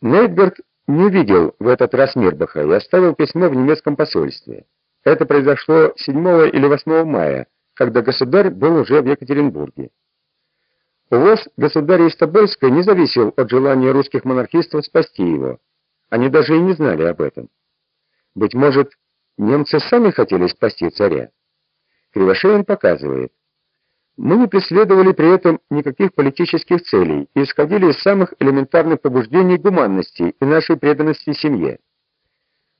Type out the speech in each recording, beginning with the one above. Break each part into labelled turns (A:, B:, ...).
A: Нейтберг не видел в этот раз Мирбаха и оставил письмо в немецком посольстве. Это произошло 7 или 8 мая, когда государь был уже в Екатеринбурге. Увоз государя из Тобольска не зависел от желания русских монархистов спасти его. Они даже и не знали об этом. Быть может, немцы сами хотели спасти царя. Кривошеин показывает, мы не преследовали при этом никаких политических целей и исходили из самых элементарных побуждений гуманности и нашей преданности семье.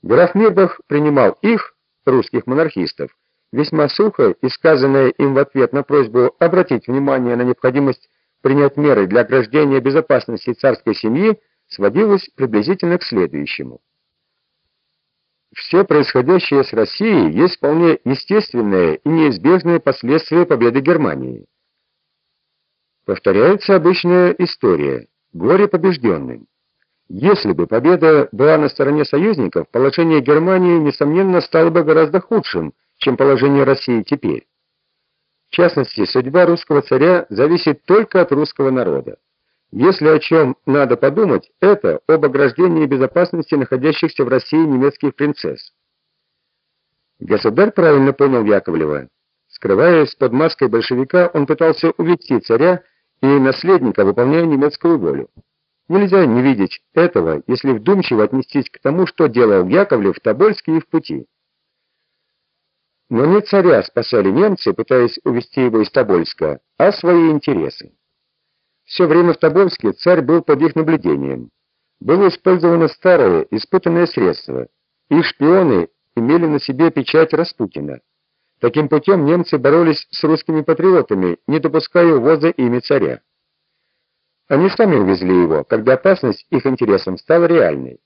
A: Граф Мирбах принимал их, русских монархистов, весьма сухо, и сказанное им в ответ на просьбу обратить внимание на необходимость принять меры для ограждения безопасности царской семьи, сводилось приблизительно к следующему. Все происходящее с Россией есть вполне естественное и неизбежное последствие победы Германии. Повторяется обычная история: горе побежденным. Если бы победа была на стороне союзников, положение Германии несомненно стало бы гораздо худшим, чем положение России теперь. В частности, судьба русского царя зависит только от русского народа. Если о чем надо подумать, это об ограждении безопасности находящихся в России немецких принцесс. Государь правильно понял Яковлева. Скрываясь под маской большевика, он пытался увести царя и наследника, выполняя немецкую волю. Нельзя не видеть этого, если вдумчиво отнестись к тому, что делал Яковлев в Тобольске и в пути. Но не царя спасали немцы, пытаясь увести его из Тобольска, а свои интересы. Все время в Тобольске царь был под их наблюдением. Было использовано старое, испытанное средство. Их шпионы имели на себе печать Распутина. Таким путем немцы боролись с русскими патриотами, не допуская увоза ими царя. Они сами увезли его, когда опасность их интересам стала реальной.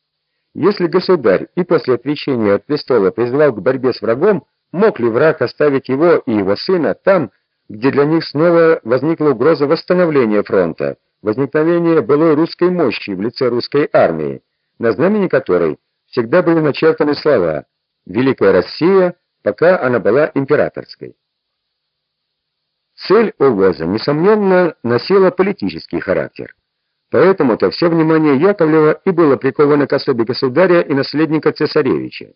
A: Если государь и после отречения от престола призвал к борьбе с врагом, мог ли враг оставить его и его сына там, где для них снова возникла угроза восстановления фронта, возникновения былой русской мощи в лице русской армии, на знамени которой всегда были начертаны слова «Великая Россия», пока она была императорской. Цель увоза, несомненно, носила политический характер. Поэтому-то все внимание Яковлева и было приковано к особе государя и наследника цесаревича.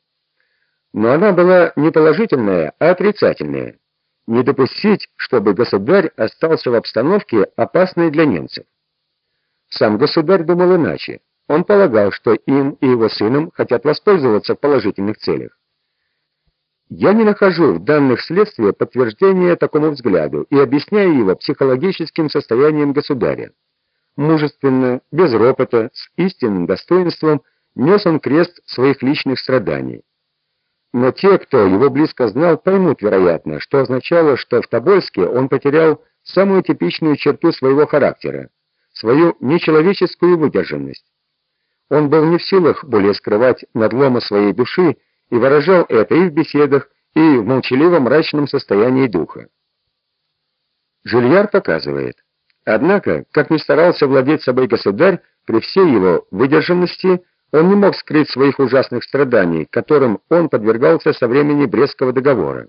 A: Но она была не положительная, а отрицательная не допустить, чтобы государь остался в обстановке, опасной для немцев. Сам государь думал иначе. Он полагал, что им и его сыном хотят воспользоваться в положительных целях. Я не нахожу в данных следствия подтверждения такому взгляду и объясняю его психологическим состоянием государя. Мужественно, без ропота, с истинным достоинством нес он крест своих личных страданий. Но те, кто его близко знал, поймут, вероятно, что означало, что в Тобольске он потерял самую типичную черту своего характера свою нечеловеческую выдержанность. Он был не в силах более скрывать надлома своей души и выражал это и в беседах, и в молчаливом мрачном состоянии духа. Жильяр показывает. Однако, как ни старался владеть собой государь, при всей его выдержанности он не мог скрыть своих ужасных страданий, которым он подвергался со времени Брестского договора.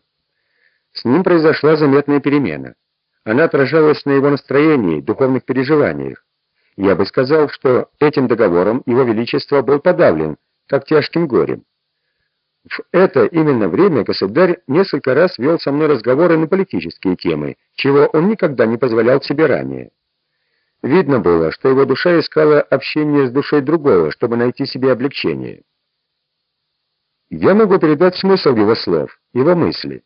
A: С ним произошла заметная перемена. Она отражалась на его настроении, духовных переживаниях. Я бы сказал, что этим договором его величество был подавлен, как тяжким горем. В это именно время государь несколько раз вел со мной разговоры на политические темы, чего он никогда не позволял себе ранее. Видно было, что его душа искала общения с душой другого, чтобы найти себе облегчение. Я могу передать смысл его слов, его мысли.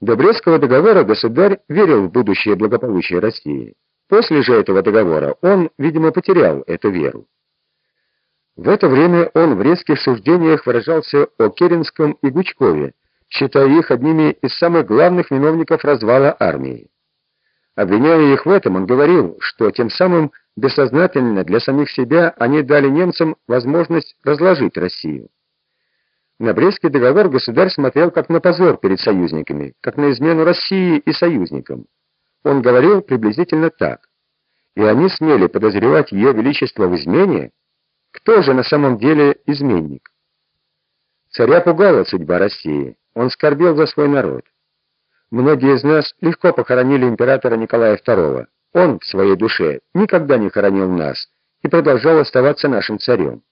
A: До Брестского договора государь верил в будущее благополучие России. После же этого договора он, видимо, потерял эту веру. В это время он в резких суждениях выражался о Керенском и Гучкове, считая их одними из самых главных виновников развала армии. Обвиняя их в этом, он говорил, что тем самым бессознательно для самих себя они дали немцам возможность разложить Россию. На Брестский договор государь смотрел как на позор перед союзниками, как на измену России и союзникам. Он говорил приблизительно так: "И они смели подозревать ее величество в измене? Кто же на самом деле изменник?" Царя пугала судьба России. Он скорбел за свой народ. Многие из нас легко похоронили императора Николая II. Он в своей душе никогда не хоронил нас и продолжал оставаться нашим царем.